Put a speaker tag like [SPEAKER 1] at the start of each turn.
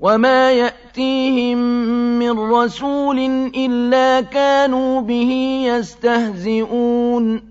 [SPEAKER 1] وما يأتيهم من رسول إلا كانوا به يستهزئون